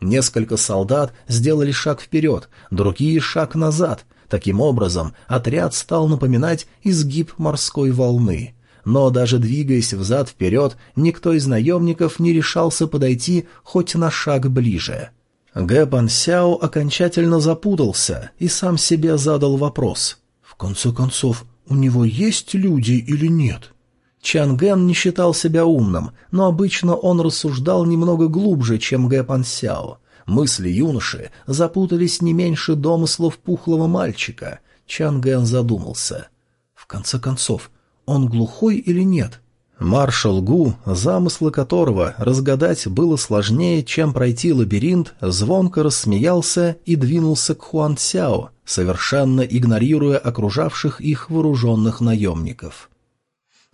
Несколько солдат сделали шаг вперед, другие — шаг назад. Таким образом, отряд стал напоминать изгиб морской волны. Но даже двигаясь взад-вперед, никто из наемников не решался подойти хоть на шаг ближе. Гэ Пан Сяо окончательно запутался и сам себе задал вопрос. «В конце концов, у него есть люди или нет?» Чанген не считал себя умным, но обычно он рассуждал немного глубже, чем Гэ Пан Сяо. Мысли юноши запутались не меньше домыслов пухлого мальчика. Чанген задумался. В конце концов, он глухой или нет? Маршал Гу, замыслы которого разгадать было сложнее, чем пройти лабиринт, звонко рассмеялся и двинулся к Хуан Сяо, совершенно игнорируя окружавших их вооруженных наемников.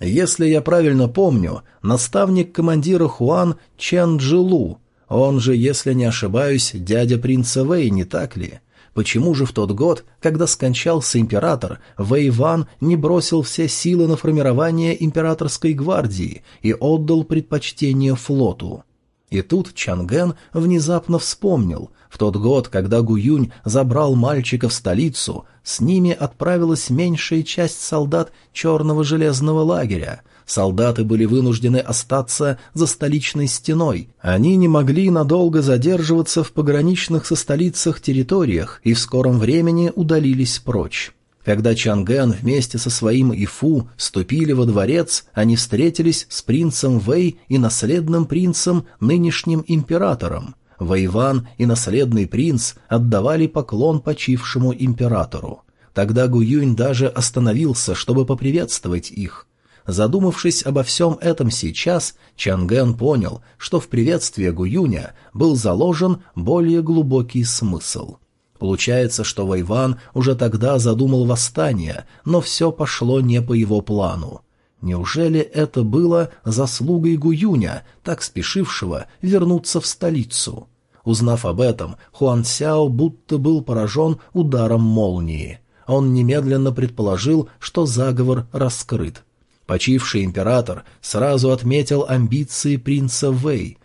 Если я правильно помню, наставник командира Хуан Чен Джилу, он же, если не ошибаюсь, дядя принца Вэй, не так ли? Почему же в тот год, когда скончался император, Вэй Ван не бросил все силы на формирование императорской гвардии и отдал предпочтение флоту? И тут Чанген внезапно вспомнил. В тот год, когда Гуюнь забрал мальчика в столицу, с ними отправилась меньшая часть солдат черного железного лагеря. Солдаты были вынуждены остаться за столичной стеной. Они не могли надолго задерживаться в пограничных со столицах территориях и в скором времени удалились прочь. Когда Чангэн вместе со своим Ифу ступили во дворец, они встретились с принцем Вэй и наследным принцем, нынешним императором. Вэйван и наследный принц отдавали поклон почившему императору. Тогда Гуюнь даже остановился, чтобы поприветствовать их. Задумавшись обо всем этом сейчас, Чангэн понял, что в приветствии Гуюня был заложен более глубокий смысл. Получается, что Вайван уже тогда задумал восстание, но все пошло не по его плану. Неужели это было заслугой Гуюня, так спешившего вернуться в столицу? Узнав об этом, Хуан Сяо будто был поражен ударом молнии. Он немедленно предположил, что заговор раскрыт. Почивший император сразу отметил амбиции принца Вэй.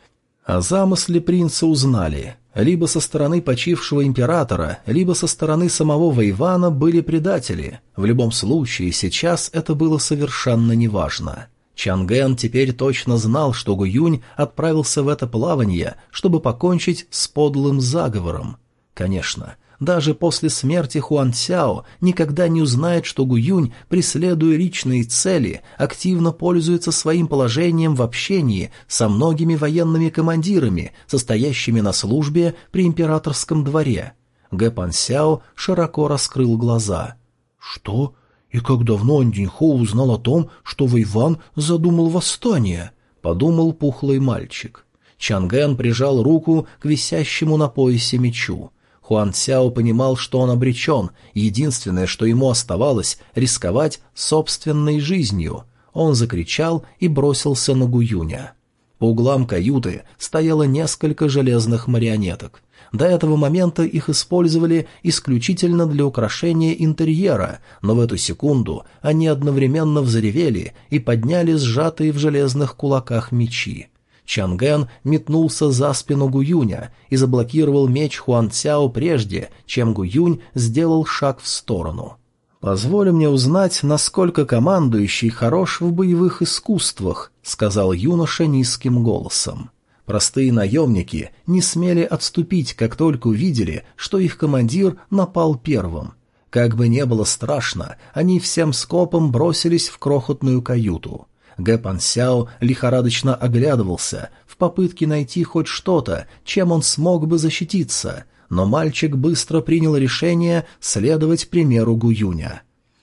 О замысле принца узнали. Либо со стороны почившего императора, либо со стороны самого Вэйвана были предатели. В любом случае, сейчас это было совершенно неважно. Чанген теперь точно знал, что Гуюнь отправился в это плавание, чтобы покончить с подлым заговором. Конечно, даже после смерти Хуан Цяо никогда не узнает, что Гуюнь, преследуя личные цели, активно пользуется своим положением в общении со многими военными командирами, состоящими на службе при императорском дворе. Гэ Пан Сяо широко раскрыл глаза. «Что? «И как давно Андиньхо узнал о том, что Вэйван задумал восстание?» — подумал пухлый мальчик. Чанген прижал руку к висящему на поясе мечу. Хуан Цяо понимал, что он обречен, единственное, что ему оставалось, рисковать собственной жизнью. Он закричал и бросился на Гуюня. По углам каюты стояло несколько железных марионеток. До этого момента их использовали исключительно для украшения интерьера, но в эту секунду они одновременно взревели и подняли сжатые в железных кулаках мечи. Чанген метнулся за спину Гуюня и заблокировал меч Хуан Цяо прежде, чем Гуюнь сделал шаг в сторону. «Позволь мне узнать, насколько командующий хорош в боевых искусствах», — сказал юноша низким голосом. Простые наемники не смели отступить, как только увидели, что их командир напал первым. Как бы не было страшно, они всем скопом бросились в крохотную каюту. Гэ Пан Сяо лихорадочно оглядывался в попытке найти хоть что-то, чем он смог бы защититься, но мальчик быстро принял решение следовать примеру Гуюня.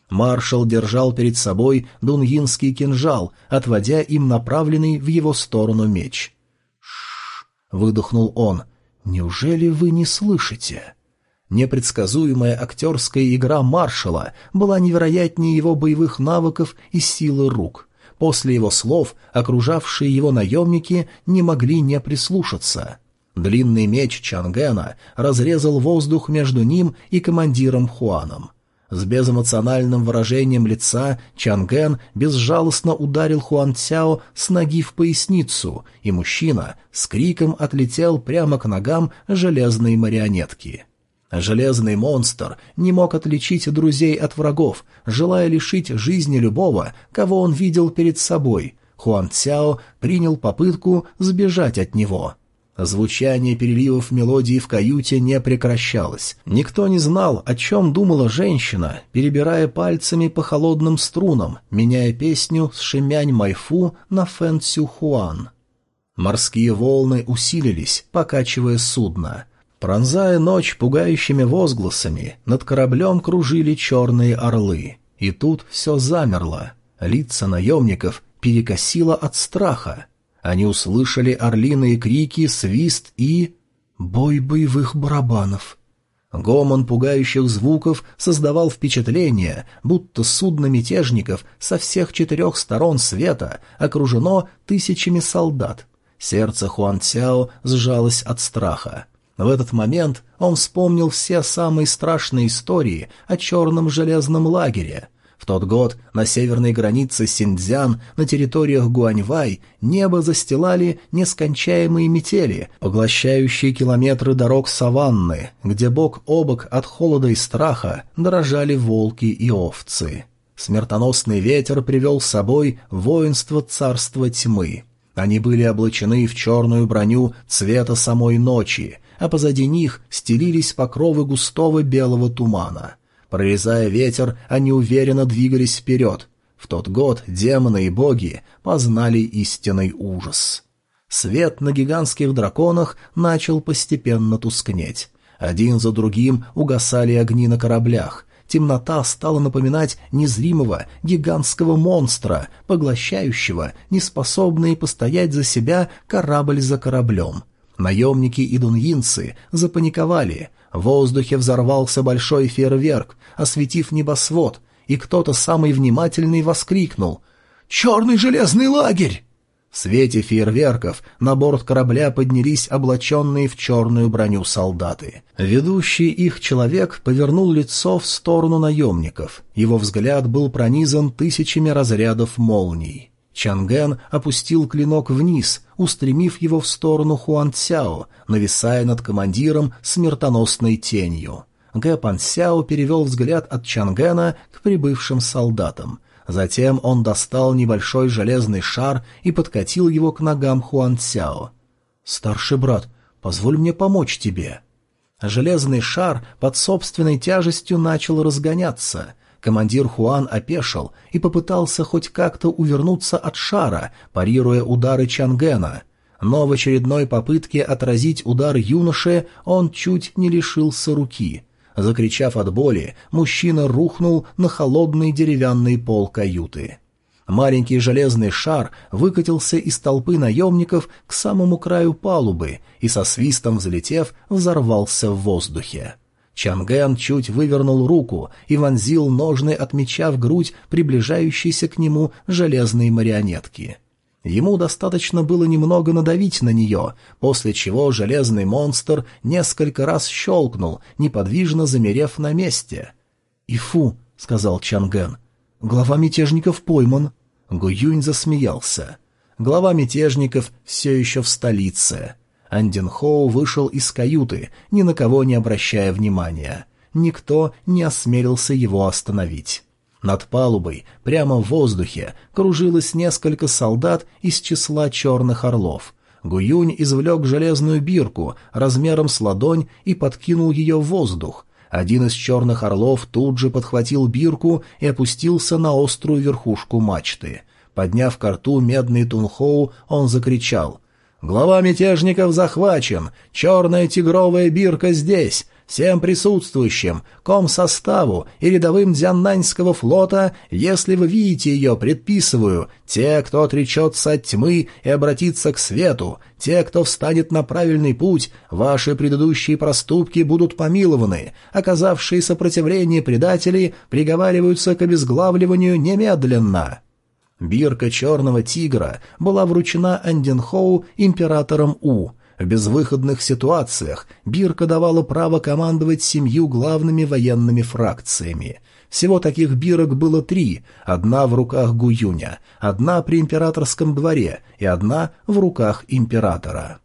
Маршал держал перед собой дуньинский кинжал, отводя им направленный в его сторону меч. «Ш-ш-ш!» выдохнул он. «Неужели вы не слышите?» Непредсказуемая актерская игра маршала была невероятнее его боевых навыков и силы рук. После его слов окружавшие его наемники не могли не прислушаться. Длинный меч Чангена разрезал воздух между ним и командиром Хуаном. С безэмоциональным выражением лица Чанген безжалостно ударил Хуан Цяо с ноги в поясницу, и мужчина с криком отлетел прямо к ногам железной марионетки. Железный монстр не мог отличить друзей от врагов, желая лишить жизни любого, кого он видел перед собой. Хуан Цяо принял попытку сбежать от него. Звучание переливов мелодии в каюте не прекращалось. Никто не знал, о чем думала женщина, перебирая пальцами по холодным струнам, меняя песню с Шимянь Майфу на Фэн Цюхуан. Морские волны усилились, покачивая судно — Пронзая ночь пугающими возгласами, над кораблем кружили черные орлы. И тут все замерло. Лица наемников перекосило от страха. Они услышали орлиные крики, свист и... бой боевых барабанов. Гомон пугающих звуков создавал впечатление, будто судно мятежников со всех четырех сторон света окружено тысячами солдат. Сердце Хуан Цяо сжалось от страха. В этот момент он вспомнил все самые страшные истории о черном железном лагере. В тот год на северной границе Синьцзян на территориях Гуаньвай небо застилали нескончаемые метели, поглощающие километры дорог саванны, где бок о бок от холода и страха дрожали волки и овцы. Смертоносный ветер привел с собой воинство царства тьмы. Они были облачены в черную броню цвета самой ночи, а позади них стелились покровы густого белого тумана. Прорезая ветер, они уверенно двигались вперед. В тот год демоны и боги познали истинный ужас. Свет на гигантских драконах начал постепенно тускнеть. Один за другим угасали огни на кораблях. Темнота стала напоминать незримого гигантского монстра, поглощающего неспособный постоять за себя корабль за кораблем — Наемники и дуньинцы запаниковали. В воздухе взорвался большой фейерверк, осветив небосвод, и кто-то самый внимательный воскликнул «Черный железный лагерь!» В свете фейерверков на борт корабля поднялись облаченные в черную броню солдаты. Ведущий их человек повернул лицо в сторону наемников. Его взгляд был пронизан тысячами разрядов молний. Чанген опустил клинок вниз, устремив его в сторону Хуан Цяо, нависая над командиром смертоносной тенью. Гэ Пан Сяо перевел взгляд от Чангена к прибывшим солдатам. Затем он достал небольшой железный шар и подкатил его к ногам Хуан Цяо. «Старший брат, позволь мне помочь тебе». Железный шар под собственной тяжестью начал разгоняться — Командир Хуан опешил и попытался хоть как-то увернуться от шара, парируя удары Чангена. Но в очередной попытке отразить удар юноши он чуть не лишился руки. Закричав от боли, мужчина рухнул на холодный деревянный пол каюты. Маленький железный шар выкатился из толпы наемников к самому краю палубы и со свистом взлетев, взорвался в воздухе. Чанген чуть вывернул руку и вонзил ножны от меча в грудь приближающейся к нему железной марионетки. Ему достаточно было немного надавить на нее, после чего железный монстр несколько раз щелкнул, неподвижно замерев на месте. «Ифу», — сказал Чанген, — «глава мятежников пойман». Гуюнь засмеялся. Глава мятежников все еще в столице. Андин Хоу вышел из каюты, ни на кого не обращая внимания. Никто не осмелился его остановить. Над палубой, прямо в воздухе, кружилось несколько солдат из числа черных орлов. Гуюнь извлек железную бирку размером с ладонь и подкинул ее в воздух. Один из черных орлов тут же подхватил бирку и опустился на острую верхушку мачты. Подняв к рту медный тунхоу, он закричал «Глава мятежников захвачен! Черная тигровая бирка здесь! Всем присутствующим, комсоставу и рядовым Дзяннаньского флота, если вы видите ее, предписываю, те, кто отречется от тьмы и обратится к свету, те, кто встанет на правильный путь, ваши предыдущие проступки будут помилованы, оказавшие сопротивление предатели приговариваются к обезглавливанию немедленно». Бирка черного тигра была вручена Анденхоу императором У, в безвыходных ситуациях Бирка давала право командовать семью главными военными фракциями. Всего таких бирок было три, одна в руках Гуюня, одна при императорском дворе и одна в руках императора.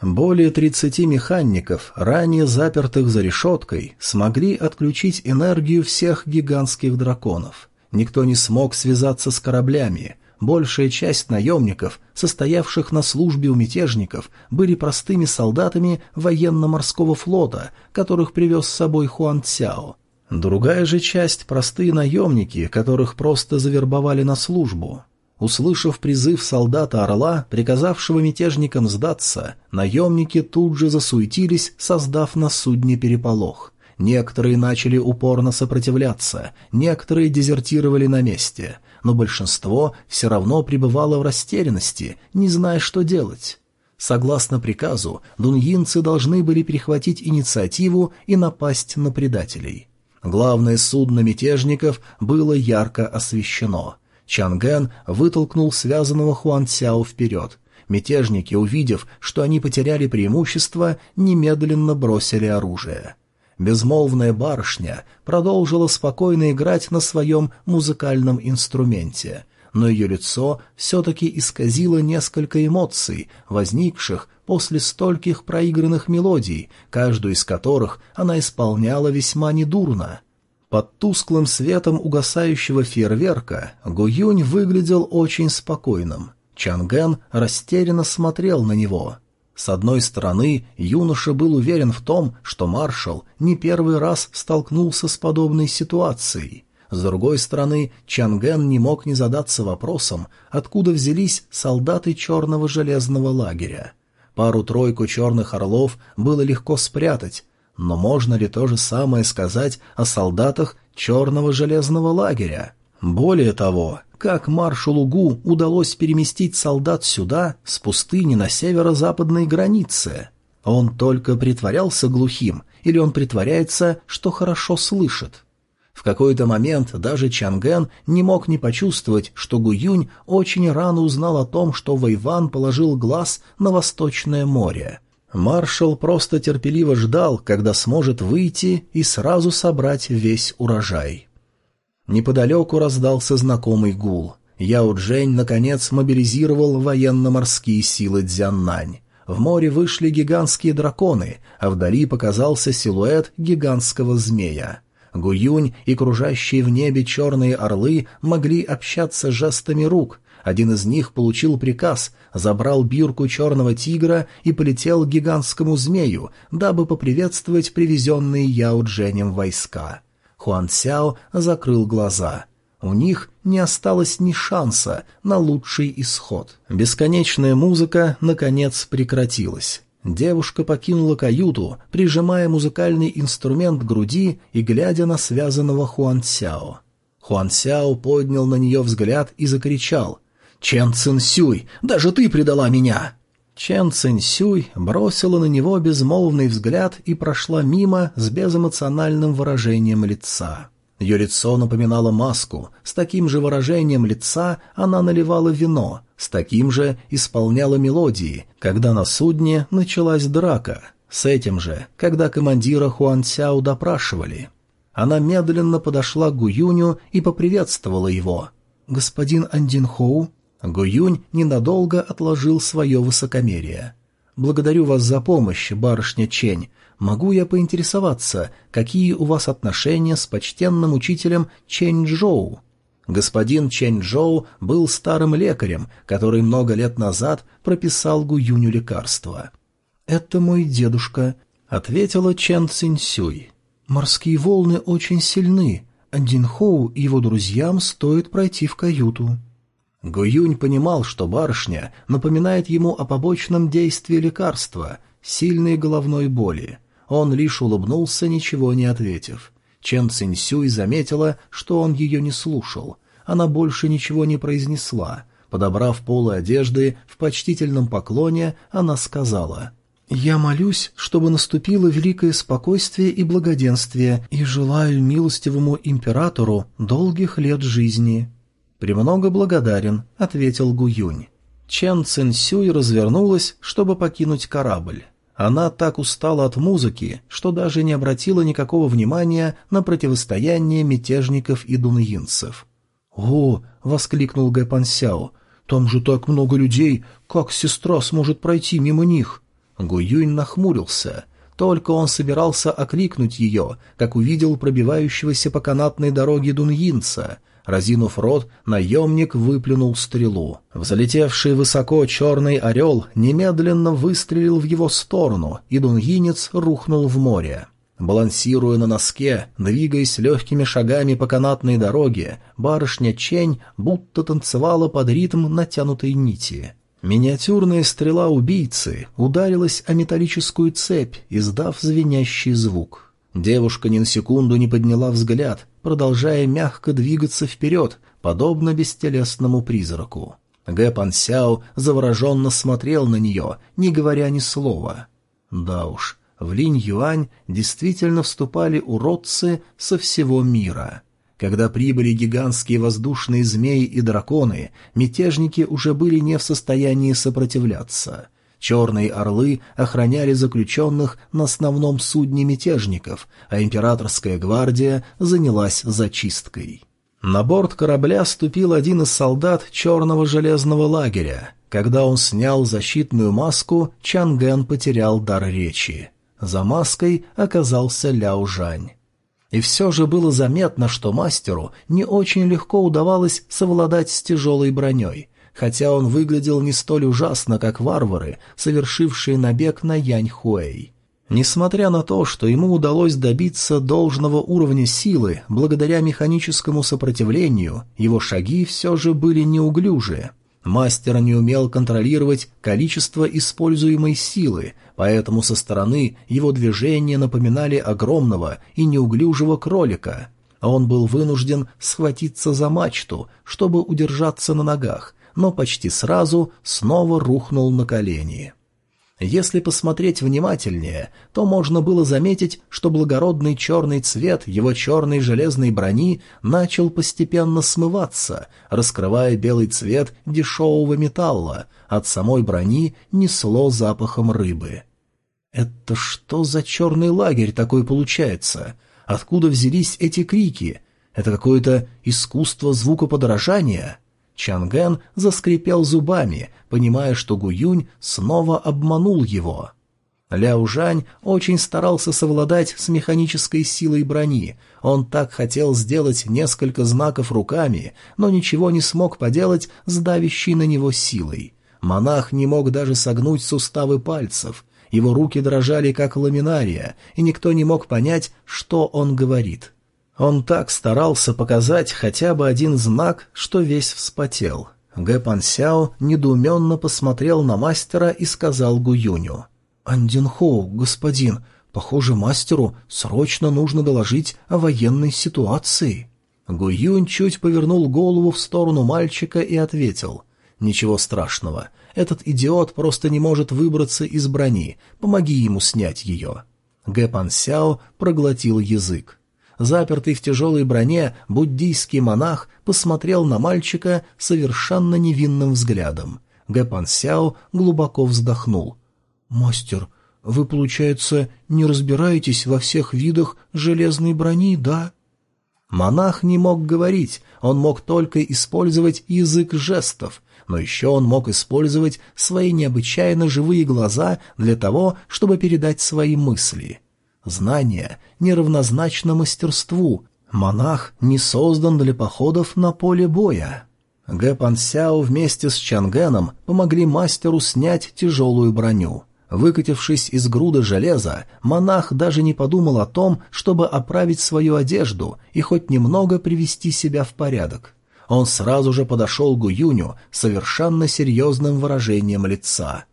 Более тридцати механиков, ранее запертых за решеткой, смогли отключить энергию всех гигантских драконов. Никто не смог связаться с кораблями, Большая часть наемников, состоявших на службе у мятежников, были простыми солдатами военно-морского флота, которых привез с собой Хуан Цяо. Другая же часть — простые наемники, которых просто завербовали на службу. Услышав призыв солдата Орла, приказавшего мятежникам сдаться, наемники тут же засуетились, создав на судне переполох. Некоторые начали упорно сопротивляться, некоторые дезертировали на месте — но большинство все равно пребывало в растерянности, не зная, что делать. Согласно приказу, дуньинцы должны были перехватить инициативу и напасть на предателей. Главное судно мятежников было ярко освещено. Чанген вытолкнул связанного Хуан Цяо вперед. Мятежники, увидев, что они потеряли преимущество, немедленно бросили оружие. Безмолвная барышня продолжила спокойно играть на своем музыкальном инструменте, но ее лицо все-таки исказило несколько эмоций, возникших после стольких проигранных мелодий, каждую из которых она исполняла весьма недурно. Под тусклым светом угасающего фейерверка Гуюнь выглядел очень спокойным. Чанген растерянно смотрел на него — с одной стороны, юноша был уверен в том, что маршал не первый раз столкнулся с подобной ситуацией. С другой стороны, Чанген не мог не задаться вопросом, откуда взялись солдаты черного железного лагеря. Пару-тройку черных орлов было легко спрятать, но можно ли то же самое сказать о солдатах черного железного лагеря? Более того, как маршалу Гу удалось переместить солдат сюда, с пустыни на северо-западной границе? Он только притворялся глухим, или он притворяется, что хорошо слышит? В какой-то момент даже Чанген не мог не почувствовать, что Гуюнь очень рано узнал о том, что Вайван положил глаз на Восточное море. Маршал просто терпеливо ждал, когда сможет выйти и сразу собрать весь урожай. Неподалеку раздался знакомый гул. Яо Джень, наконец, мобилизировал военно-морские силы Дзяннань. В море вышли гигантские драконы, а вдали показался силуэт гигантского змея. Гуюнь и кружащие в небе черные орлы могли общаться жестами рук. Один из них получил приказ, забрал бирку черного тигра и полетел к гигантскому змею, дабы поприветствовать привезенные Яо Дженем войска. Хуан Цяо закрыл глаза. У них не осталось ни шанса на лучший исход. Бесконечная музыка, наконец, прекратилась. Девушка покинула каюту, прижимая музыкальный инструмент к груди и глядя на связанного Хуан Сяо. Хуан Сяо поднял на нее взгляд и закричал «Чен Цин Сюй, даже ты предала меня!» Чен Цин Сюй бросила на него безмолвный взгляд и прошла мимо с безэмоциональным выражением лица. Ее лицо напоминало маску, с таким же выражением лица она наливала вино, с таким же исполняла мелодии, когда на судне началась драка, с этим же, когда командира Хуан Цяо допрашивали. Она медленно подошла к Гуюню и поприветствовала его. «Господин Андин Хоу?» Гуюнь ненадолго отложил свое высокомерие. «Благодарю вас за помощь, барышня Чень. Могу я поинтересоваться, какие у вас отношения с почтенным учителем Чэнь Чэньчжоу?» Господин Чэнь Чэньчжоу был старым лекарем, который много лет назад прописал Гуюню лекарства. «Это мой дедушка», — ответила Чэн Цинсюй. «Морские волны очень сильны. Андин Хоу и его друзьям стоит пройти в каюту». Гуюнь понимал, что барышня напоминает ему о побочном действии лекарства — сильной головной боли. Он лишь улыбнулся, ничего не ответив. Чен Цинсюй заметила, что он ее не слушал. Она больше ничего не произнесла. Подобрав полы одежды в почтительном поклоне, она сказала — «Я молюсь, чтобы наступило великое спокойствие и благоденствие, и желаю милостивому императору долгих лет жизни». «Премного благодарен», — ответил Гуюнь. Чен Цинсюй развернулась, чтобы покинуть корабль. Она так устала от музыки, что даже не обратила никакого внимания на противостояние мятежников и дуньинцев. «О!» — воскликнул Гэ Пансяо. «Там же так много людей! Как сестра сможет пройти мимо них?» Гуюнь нахмурился. Только он собирался окликнуть ее, как увидел пробивающегося по канатной дороге дуньинца. Разинув рот, наемник выплюнул стрелу. Взлетевший высоко черный орел немедленно выстрелил в его сторону, и дунгинец рухнул в море. Балансируя на носке, двигаясь легкими шагами по канатной дороге, барышня Чень будто танцевала под ритм натянутой нити. Миниатюрная стрела убийцы ударилась о металлическую цепь, издав звенящий звук. Девушка ни на секунду не подняла взгляд, продолжая мягко двигаться вперед, подобно бестелесному призраку. Гэ Пан Сяо завороженно смотрел на нее, не говоря ни слова. Да уж, в Линь-Юань действительно вступали уродцы со всего мира. Когда прибыли гигантские воздушные змеи и драконы, мятежники уже были не в состоянии сопротивляться — Черные орлы охраняли заключенных на основном судне мятежников, а императорская гвардия занялась зачисткой. На борт корабля ступил один из солдат черного железного лагеря. Когда он снял защитную маску, Чанген потерял дар речи. За маской оказался Ляо Жань. И все же было заметно, что мастеру не очень легко удавалось совладать с тяжелой броней — хотя он выглядел не столь ужасно, как варвары, совершившие набег на Яньхуэй. Несмотря на то, что ему удалось добиться должного уровня силы благодаря механическому сопротивлению, его шаги все же были неуклюжи. Мастер не умел контролировать количество используемой силы, поэтому со стороны его движения напоминали огромного и неуклюжего кролика. Он был вынужден схватиться за мачту, чтобы удержаться на ногах, но почти сразу снова рухнул на колени. Если посмотреть внимательнее, то можно было заметить, что благородный черный цвет его черной железной брони начал постепенно смываться, раскрывая белый цвет дешевого металла, от самой брони несло запахом рыбы. «Это что за черный лагерь такой получается? Откуда взялись эти крики? Это какое-то искусство звукоподражания?» Чанген заскрипел зубами, понимая, что Гуюнь снова обманул его. Ляо Жань очень старался совладать с механической силой брони. Он так хотел сделать несколько знаков руками, но ничего не смог поделать с давящей на него силой. Монах не мог даже согнуть суставы пальцев. Его руки дрожали, как ламинария, и никто не мог понять, что он говорит. — он так старался показать хотя бы один знак, что весь вспотел. Гэ Пан Сяо недоуменно посмотрел на мастера и сказал Гуюню. «Андинхоу, господин, похоже, мастеру срочно нужно доложить о военной ситуации». Гуюнь чуть повернул голову в сторону мальчика и ответил. «Ничего страшного. Этот идиот просто не может выбраться из брони. Помоги ему снять ее». Гэ Пан Сяо проглотил язык. Запертый в тяжелой броне буддийский монах посмотрел на мальчика совершенно невинным взглядом. Гэ Пан Сяо глубоко вздохнул. «Мастер, вы, получается, не разбираетесь во всех видах железной брони, да?» Монах не мог говорить, он мог только использовать язык жестов, но еще он мог использовать свои необычайно живые глаза для того, чтобы передать свои мысли. Знание неравнозначно мастерству, монах не создан для походов на поле боя. Гэ Пан Сяо вместе с Чангеном помогли мастеру снять тяжелую броню. Выкатившись из груды железа, монах даже не подумал о том, чтобы оправить свою одежду и хоть немного привести себя в порядок. Он сразу же подошел к Гуюню совершенно серьезным выражением лица.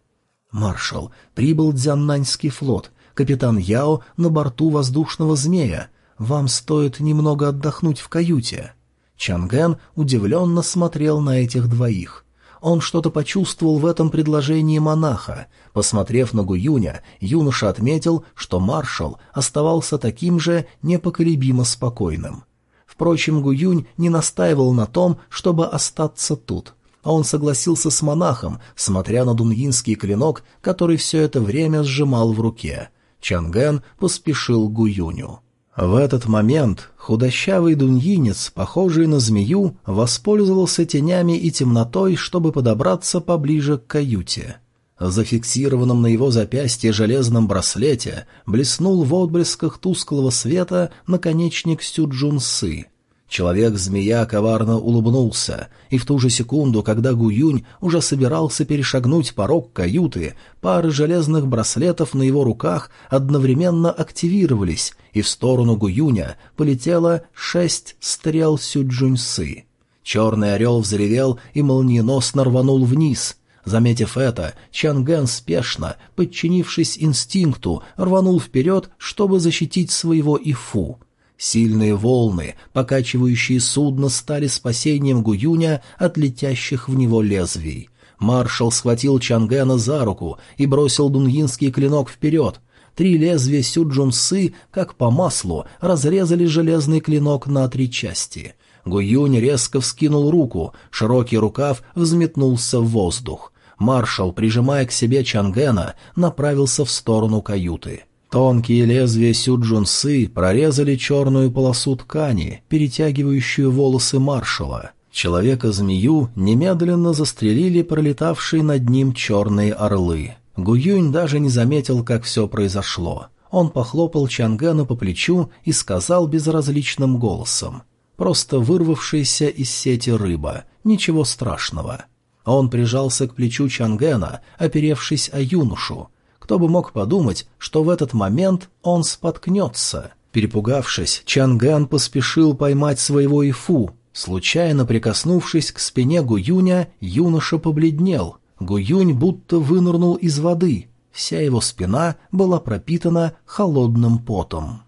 «Маршал, прибыл Дзяннаньский флот, капитан Яо на борту воздушного змея. Вам стоит немного отдохнуть в каюте». Чанген удивленно смотрел на этих двоих. Он что-то почувствовал в этом предложении монаха. Посмотрев на Гуюня, юноша отметил, что маршал оставался таким же непоколебимо спокойным. Впрочем, Гуюнь не настаивал на том, чтобы остаться тут. А он согласился с монахом, смотря на дуньинский клинок, который все это время сжимал в руке. Чанген поспешил к Гуюню. В этот момент худощавый дуньинец, похожий на змею, воспользовался тенями и темнотой, чтобы подобраться поближе к каюте. Зафиксированном на его запястье железном браслете блеснул в отблесках тусклого света наконечник Сюджунсы. Человек-змея коварно улыбнулся, и в ту же секунду, когда Гуюнь уже собирался перешагнуть порог каюты, пары железных браслетов на его руках одновременно активировались, и в сторону Гуюня полетело шесть стрел Сюджуньсы. Черный орел взревел и молниеносно рванул вниз. Заметив это, Чанген спешно, подчинившись инстинкту, рванул вперед, чтобы защитить своего Ифу. Сильные волны, покачивающие судно, стали спасением Гуюня от летящих в него лезвий. Маршал схватил Чангена за руку и бросил дуньинский клинок вперед. Три лезвия Сюджунсы, как по маслу, разрезали железный клинок на три части. Гуюнь резко вскинул руку, широкий рукав взметнулся в воздух. Маршал, прижимая к себе Чангена, направился в сторону каюты. Тонкие лезвия сюджунсы прорезали черную полосу ткани, перетягивающую волосы маршала. Человека-змею немедленно застрелили пролетавшие над ним черные орлы. Гуюнь даже не заметил, как все произошло. Он похлопал Чангена по плечу и сказал безразличным голосом. «Просто вырвавшаяся из сети рыба. Ничего страшного». Он прижался к плечу Чангена, оперевшись о юношу. Кто бы мог подумать, что в этот момент он споткнется. Перепугавшись, Чанган поспешил поймать своего Ифу. Случайно прикоснувшись к спине Гуюня, юноша побледнел. Гуюнь будто вынырнул из воды. Вся его спина была пропитана холодным потом.